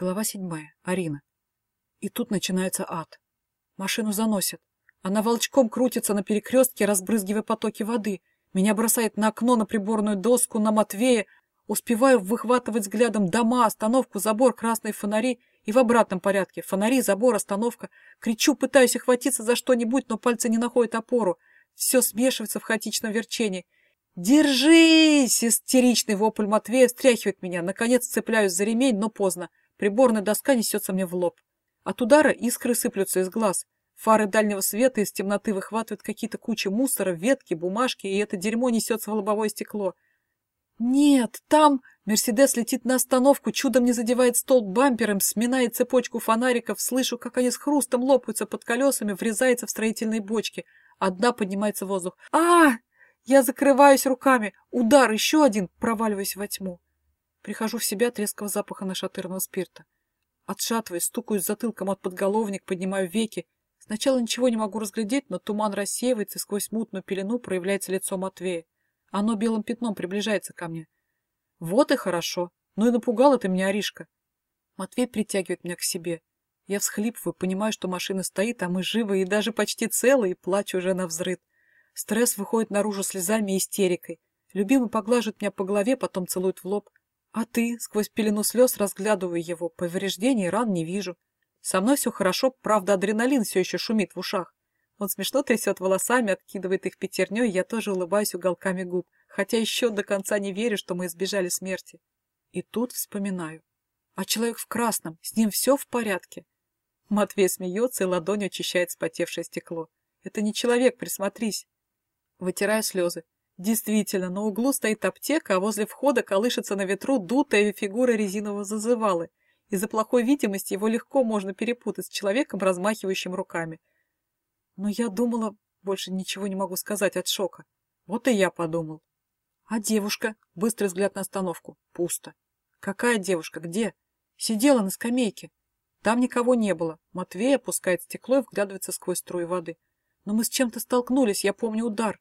Глава седьмая. Арина. И тут начинается ад. Машину заносит. Она волчком крутится на перекрестке, разбрызгивая потоки воды. Меня бросает на окно, на приборную доску, на Матвея. Успеваю выхватывать взглядом дома, остановку, забор, красные фонари. И в обратном порядке. Фонари, забор, остановка. Кричу, пытаюсь охватиться за что-нибудь, но пальцы не находят опору. Все смешивается в хаотичном верчении. «Держись!» — истеричный вопль Матвея встряхивает меня. Наконец цепляюсь за ремень, но поздно. Приборная доска несется мне в лоб. От удара искры сыплются из глаз. Фары дальнего света из темноты выхватывают какие-то кучи мусора, ветки, бумажки, и это дерьмо несется в лобовое стекло. Нет, там Мерседес летит на остановку, чудом не задевает столб бампером, сминает цепочку фонариков, слышу, как они с хрустом лопаются под колесами, врезается в строительные бочки. Одна поднимается в воздух. а Я закрываюсь руками. Удар, еще один, проваливаюсь во тьму. Прихожу в себя от резкого запаха нашатырного спирта. Отшатываясь, стукаюсь затылком от подголовник, поднимаю веки. Сначала ничего не могу разглядеть, но туман рассеивается, и сквозь мутную пелену проявляется лицо Матвея. Оно белым пятном приближается ко мне. Вот и хорошо. Ну и напугала ты меня, Аришка. Матвей притягивает меня к себе. Я всхлипываю, понимаю, что машина стоит, а мы живы и даже почти целы, и плачу уже на взрыд. Стресс выходит наружу слезами и истерикой. Любимый поглаживает меня по голове, потом целует в лоб. А ты, сквозь пелену слез, разглядываю его, повреждений ран не вижу. Со мной все хорошо, правда, адреналин все еще шумит в ушах. Он смешно трясет волосами, откидывает их пятерней, я тоже улыбаюсь уголками губ, хотя еще до конца не верю, что мы избежали смерти. И тут вспоминаю. А человек в красном, с ним все в порядке. Матвей смеется и ладонью очищает спотевшее стекло. Это не человек, присмотрись. Вытираю слезы. Действительно, на углу стоит аптека, а возле входа колышется на ветру дутая фигура резинового зазывалы. Из-за плохой видимости его легко можно перепутать с человеком, размахивающим руками. Но я думала, больше ничего не могу сказать от шока. Вот и я подумал. А девушка? Быстрый взгляд на остановку. Пусто. Какая девушка? Где? Сидела на скамейке. Там никого не было. Матвей опускает стекло и вглядывается сквозь струи воды. Но мы с чем-то столкнулись, я помню удар.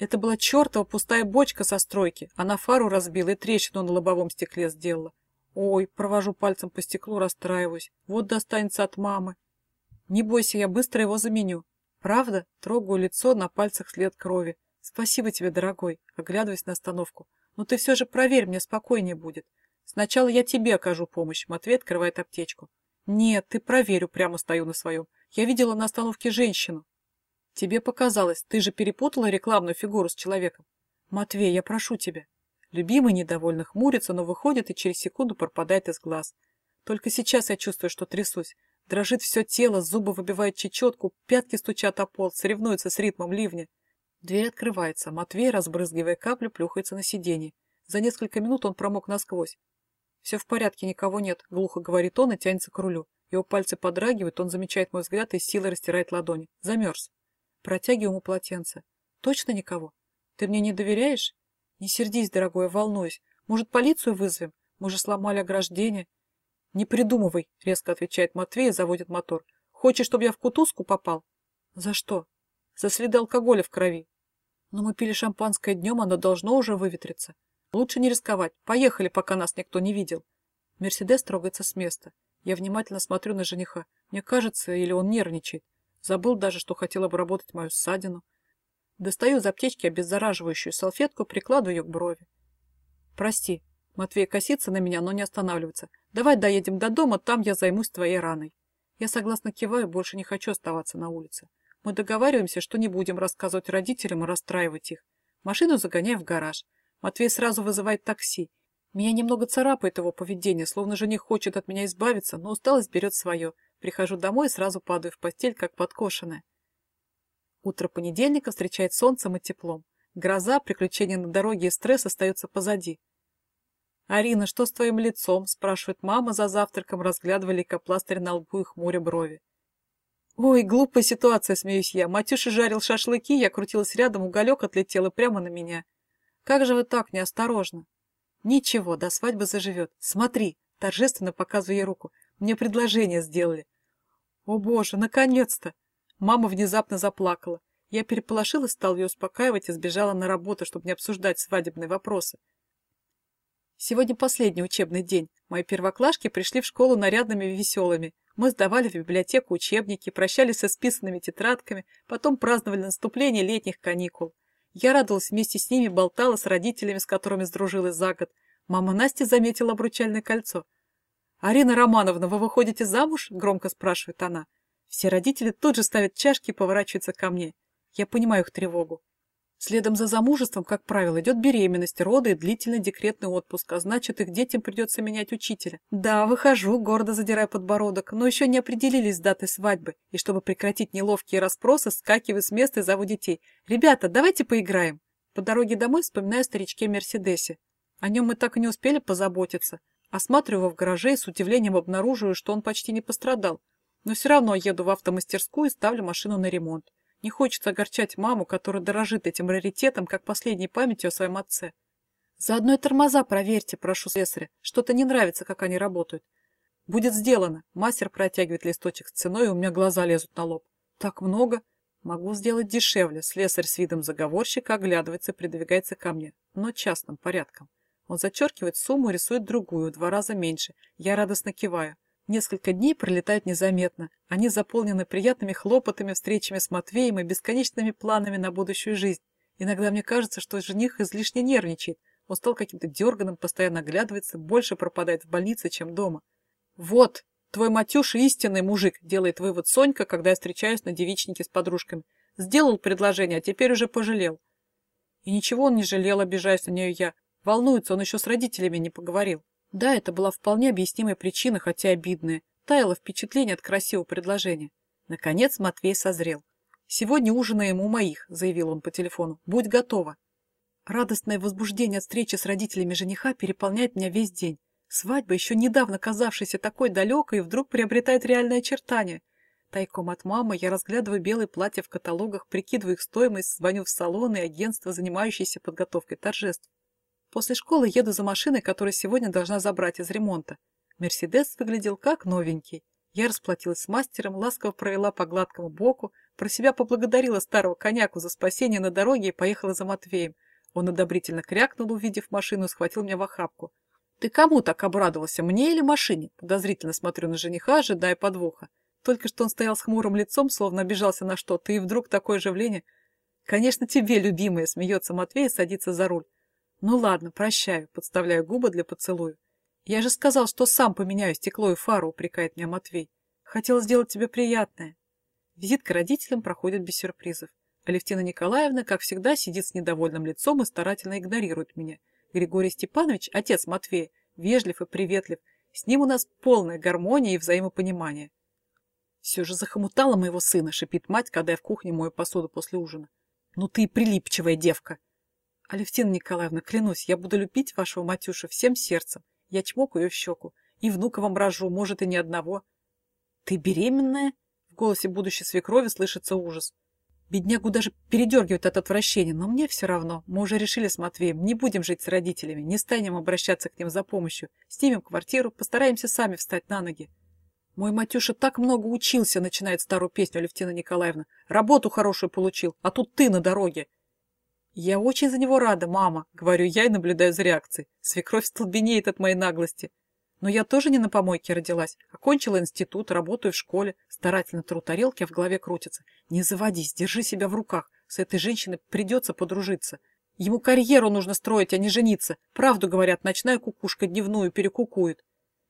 Это была чертова пустая бочка со стройки. Она фару разбила и трещину на лобовом стекле сделала. Ой, провожу пальцем по стеклу, расстраиваюсь. Вот достанется от мамы. Не бойся, я быстро его заменю. Правда? Трогаю лицо, на пальцах след крови. Спасибо тебе, дорогой, оглядываясь на остановку. Но ты все же проверь, мне спокойнее будет. Сначала я тебе окажу помощь. Матвей открывает аптечку. Нет, ты проверь, прямо стою на своем. Я видела на остановке женщину. Тебе показалось, ты же перепутала рекламную фигуру с человеком. Матвей, я прошу тебя. Любимый недовольно хмурится, но выходит и через секунду пропадает из глаз. Только сейчас я чувствую, что трясусь. Дрожит все тело, зубы выбивают чечетку, пятки стучат о пол, соревнуются с ритмом ливня. Дверь открывается. Матвей, разбрызгивая каплю, плюхается на сиденье. За несколько минут он промок насквозь. «Все в порядке, никого нет», — глухо говорит он и тянется к рулю. Его пальцы подрагивают, он замечает мой взгляд и с силой растирает ладони. Замерз. Протягиваю ему полотенце. «Точно никого? Ты мне не доверяешь?» «Не сердись, дорогой, волнуюсь. Может, полицию вызовем? Мы же сломали ограждение». «Не придумывай», — резко отвечает Матвей и заводит мотор. «Хочешь, чтобы я в кутузку попал?» «За что?» «За следы алкоголя в крови». «Но мы пили шампанское днем, оно должно уже выветриться. Лучше не рисковать. Поехали, пока нас никто не видел». Мерседес трогается с места. Я внимательно смотрю на жениха. Мне кажется, или он нервничает. Забыл даже, что хотел обработать мою ссадину. Достаю из аптечки обеззараживающую салфетку, прикладываю ее к брови. «Прости». Матвей косится на меня, но не останавливается. Давай доедем до дома, там я займусь твоей раной. Я согласно киваю, больше не хочу оставаться на улице. Мы договариваемся, что не будем рассказывать родителям и расстраивать их. Машину загоняю в гараж. Матвей сразу вызывает такси. Меня немного царапает его поведение, словно жених хочет от меня избавиться, но усталость берет свое. Прихожу домой и сразу падаю в постель, как подкошенная. Утро понедельника встречает солнцем и теплом. Гроза, приключения на дороге и стресс остаются позади. «Арина, что с твоим лицом?» – спрашивает мама за завтраком, разглядывая лейкопластырь на лбу и хмуря брови. «Ой, глупая ситуация», – смеюсь я. Матюша жарил шашлыки, я крутилась рядом, уголек отлетел и прямо на меня. «Как же вы так неосторожно?» «Ничего, до свадьбы заживет. Смотри!» – торжественно показываю ей руку. «Мне предложение сделали». «О боже, наконец-то!» Мама внезапно заплакала. Я переполошилась, стал ее успокаивать и сбежала на работу, чтобы не обсуждать свадебные вопросы. Сегодня последний учебный день. Мои первоклашки пришли в школу нарядными и веселыми. Мы сдавали в библиотеку учебники, прощались со списанными тетрадками, потом праздновали наступление летних каникул. Я радовалась вместе с ними, болтала с родителями, с которыми сдружилась за год. Мама Настя заметила обручальное кольцо. «Арина Романовна, вы выходите замуж?» – громко спрашивает она. Все родители тут же ставят чашки и поворачиваются ко мне. Я понимаю их тревогу. Следом за замужеством, как правило, идет беременность, роды и длительный декретный отпуск, а значит, их детям придется менять учителя. Да, выхожу, гордо задирая подбородок, но еще не определились с датой свадьбы, и чтобы прекратить неловкие расспросы, скакиваю с места и зову детей. «Ребята, давайте поиграем!» По дороге домой вспоминаю старичке Мерседесе. О нем мы так и не успели позаботиться. Осматриваю его в гараже с удивлением обнаруживаю, что он почти не пострадал. Но все равно еду в автомастерскую и ставлю машину на ремонт. Не хочется огорчать маму, которая дорожит этим раритетом, как последней памятью о своем отце. Заодно и тормоза проверьте, прошу слесаря. Что-то не нравится, как они работают. Будет сделано. Мастер протягивает листочек с ценой, и у меня глаза лезут на лоб. Так много. Могу сделать дешевле. Слесарь с видом заговорщика оглядывается и придвигается ко мне, но частным порядком. Он зачеркивает сумму и рисует другую, в два раза меньше. Я радостно киваю. Несколько дней пролетают незаметно. Они заполнены приятными хлопотами, встречами с Матвеем и бесконечными планами на будущую жизнь. Иногда мне кажется, что жених излишне нервничает. Он стал каким-то дерганым, постоянно оглядывается, больше пропадает в больнице, чем дома. «Вот, твой Матюша истинный мужик», — делает вывод Сонька, когда я встречаюсь на девичнике с подружками. «Сделал предложение, а теперь уже пожалел». И ничего он не жалел, обижаясь на нее я. Волнуется, он еще с родителями не поговорил. Да, это была вполне объяснимая причина, хотя обидная. Таяло впечатление от красивого предложения. Наконец Матвей созрел. «Сегодня ужинаем у моих», — заявил он по телефону. «Будь готова». Радостное возбуждение от встречи с родителями жениха переполняет меня весь день. Свадьба, еще недавно казавшаяся такой далекой, вдруг приобретает реальное очертание. Тайком от мамы я разглядываю белые платья в каталогах, прикидываю их стоимость, звоню в салоны и агентства, занимающиеся подготовкой торжеств. После школы еду за машиной, которую сегодня должна забрать из ремонта. Мерседес выглядел как новенький. Я расплатилась с мастером, ласково провела по гладкому боку, про себя поблагодарила старого коняку за спасение на дороге и поехала за Матвеем. Он одобрительно крякнул, увидев машину, схватил меня в охапку. «Ты кому так обрадовался, мне или машине?» Подозрительно смотрю на жениха, ожидая подвоха. Только что он стоял с хмурым лицом, словно обижался на что-то, и вдруг такое оживление. «Конечно, тебе, любимая!» — смеется Матвей и садится за руль. Ну ладно, прощаю, подставляю губы для поцелуя. Я же сказал, что сам поменяю стекло и фару, упрекает меня Матвей. Хотел сделать тебе приятное. Визит к родителям проходит без сюрпризов. Алевтина Николаевна, как всегда, сидит с недовольным лицом и старательно игнорирует меня. Григорий Степанович, отец Матвея, вежлив и приветлив. С ним у нас полная гармония и взаимопонимание. Все же захомутала моего сына, шипит мать, когда я в кухне мою посуду после ужина. Ну ты и прилипчивая девка. Алевтина Николаевна, клянусь, я буду любить вашего Матюша всем сердцем. Я чмоку ее в щеку. И внука вам рожу, может, и ни одного. Ты беременная? В голосе будущей свекрови слышится ужас. Беднягу даже передергивает от отвращения, но мне все равно. Мы уже решили с Матвеем, не будем жить с родителями, не станем обращаться к ним за помощью. Снимем квартиру, постараемся сами встать на ноги. Мой Матюша так много учился, начинает старую песню Алевтина Николаевна. Работу хорошую получил, а тут ты на дороге. «Я очень за него рада, мама», — говорю я и наблюдаю за реакцией. Свекровь столбенеет от моей наглости. Но я тоже не на помойке родилась. Окончила институт, работаю в школе, старательно тру тарелки, а в голове крутится. Не заводись, держи себя в руках. С этой женщиной придется подружиться. Ему карьеру нужно строить, а не жениться. Правду говорят, ночная кукушка дневную перекукует.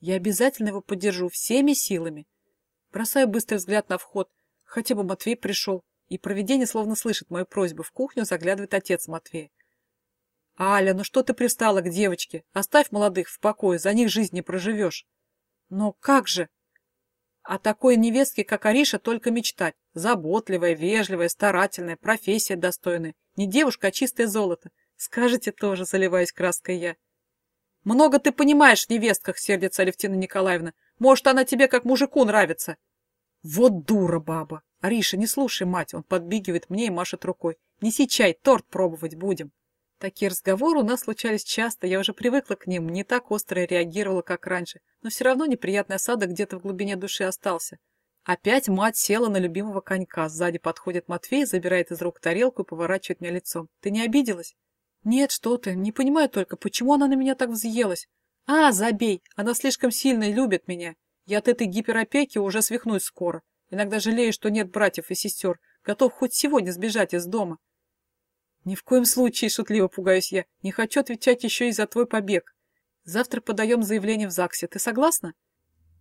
Я обязательно его поддержу всеми силами. Бросаю быстрый взгляд на вход. Хотя бы Матвей пришел. И провидение словно слышит мою просьбу. В кухню заглядывает отец Матвея. «Аля, ну что ты пристала к девочке? Оставь молодых в покое, за них жизнь не проживешь». «Но как же?» «О такой невестке, как Ариша, только мечтать. Заботливая, вежливая, старательная, профессия достойная. Не девушка, а чистое золото. Скажете тоже, заливаясь краской я». «Много ты понимаешь в невестках», — сердится Алевтина Николаевна. «Может, она тебе как мужику нравится». «Вот дура баба!» «Ариша, не слушай, мать!» Он подбегивает мне и машет рукой. «Неси чай, торт пробовать будем!» Такие разговоры у нас случались часто, я уже привыкла к ним, не так остро реагировала, как раньше, но все равно неприятный осадок где-то в глубине души остался. Опять мать села на любимого конька, сзади подходит Матвей, забирает из рук тарелку и поворачивает мне лицом. «Ты не обиделась?» Нет, что ты, не понимаю только, почему она на меня так взъелась. А, забей, она слишком сильно любит меня. Я от этой гиперопеки уже свихнусь скоро. Иногда жалею, что нет братьев и сестер. Готов хоть сегодня сбежать из дома. Ни в коем случае, шутливо пугаюсь я, не хочу отвечать еще и за твой побег. Завтра подаем заявление в ЗАГСе. Ты согласна?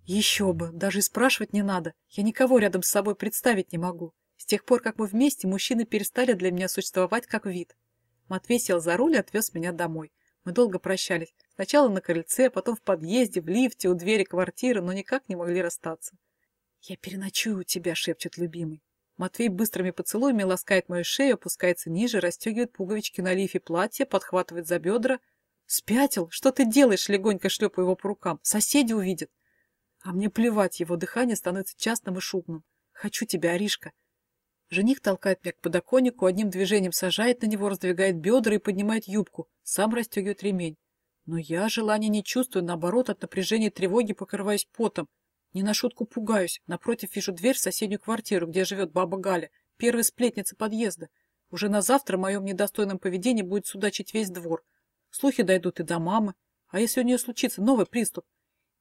Еще бы, даже и спрашивать не надо. Я никого рядом с собой представить не могу. С тех пор, как мы вместе, мужчины перестали для меня существовать как вид. Матвей сел за руль и отвез меня домой. Мы долго прощались. Сначала на крыльце, потом в подъезде, в лифте, у двери квартиры, но никак не могли расстаться. «Я переночую у тебя», — шепчет любимый. Матвей быстрыми поцелуями ласкает мою шею, опускается ниже, расстегивает пуговички на лифе платья, подхватывает за бедра. «Спятил? Что ты делаешь?» — легонько шлепаю его по рукам. «Соседи увидят». А мне плевать, его дыхание становится частным и шумным. «Хочу тебя, Аришка». Жених толкает меня к подоконнику, одним движением сажает на него, раздвигает бедра и поднимает юбку, сам расстегивает ремень. Но я желания не чувствую, наоборот, от напряжения и тревоги покрываюсь потом. Не на шутку пугаюсь. Напротив вижу дверь в соседнюю квартиру, где живет баба Галя, первая сплетница подъезда. Уже на завтра в моем недостойном поведении будет судачить весь двор. Слухи дойдут и до мамы. А если у нее случится новый приступ?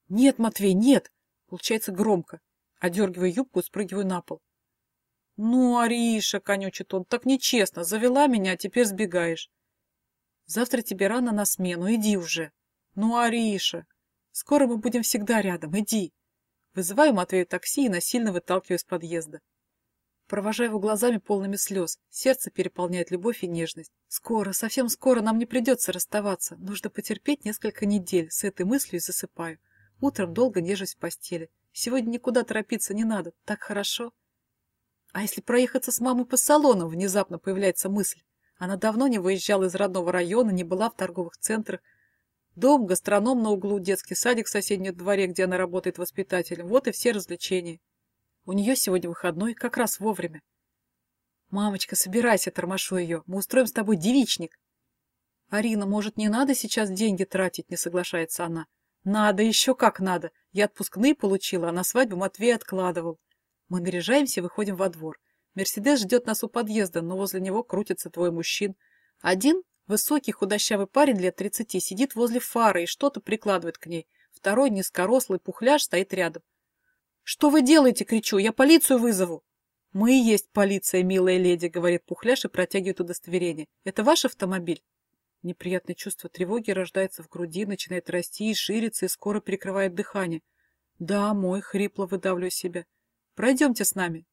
Нет, Матвей, нет! Получается громко. Одергиваю юбку и спрыгиваю на пол. Ну, Ариша, конючит он, так нечестно. Завела меня, а теперь сбегаешь. Завтра тебе рано на смену, иди уже. Ну, Ариша, скоро мы будем всегда рядом, иди. Вызываю Матвею такси и насильно выталкиваю из подъезда. Провожаю его глазами полными слез. Сердце переполняет любовь и нежность. Скоро, совсем скоро нам не придется расставаться. Нужно потерпеть несколько недель. С этой мыслью засыпаю. Утром долго нежусь в постели. Сегодня никуда торопиться не надо. Так хорошо. А если проехаться с мамой по салону, внезапно появляется мысль. Она давно не выезжала из родного района, не была в торговых центрах. Дом, гастроном на углу, детский садик в соседнем дворе, где она работает воспитателем. Вот и все развлечения. У нее сегодня выходной, как раз вовремя. «Мамочка, собирайся», — тормошу ее. «Мы устроим с тобой девичник». «Арина, может, не надо сейчас деньги тратить?» — не соглашается она. «Надо, еще как надо. Я отпускные получила, а на свадьбу Матвей откладывал». Мы наряжаемся и выходим во двор. Мерседес ждет нас у подъезда, но возле него крутится твой мужчин. Один, высокий худощавый парень лет тридцати, сидит возле фары и что-то прикладывает к ней. Второй, низкорослый пухляж, стоит рядом. «Что вы делаете?» — кричу. «Я полицию вызову!» «Мы и есть полиция, милая леди», — говорит Пухляш и протягивает удостоверение. «Это ваш автомобиль?» Неприятное чувство тревоги рождается в груди, начинает расти и ширится, и скоро перекрывает дыхание. «Да, мой», — хрипло выдавлю себя. «Пройдемте с нами».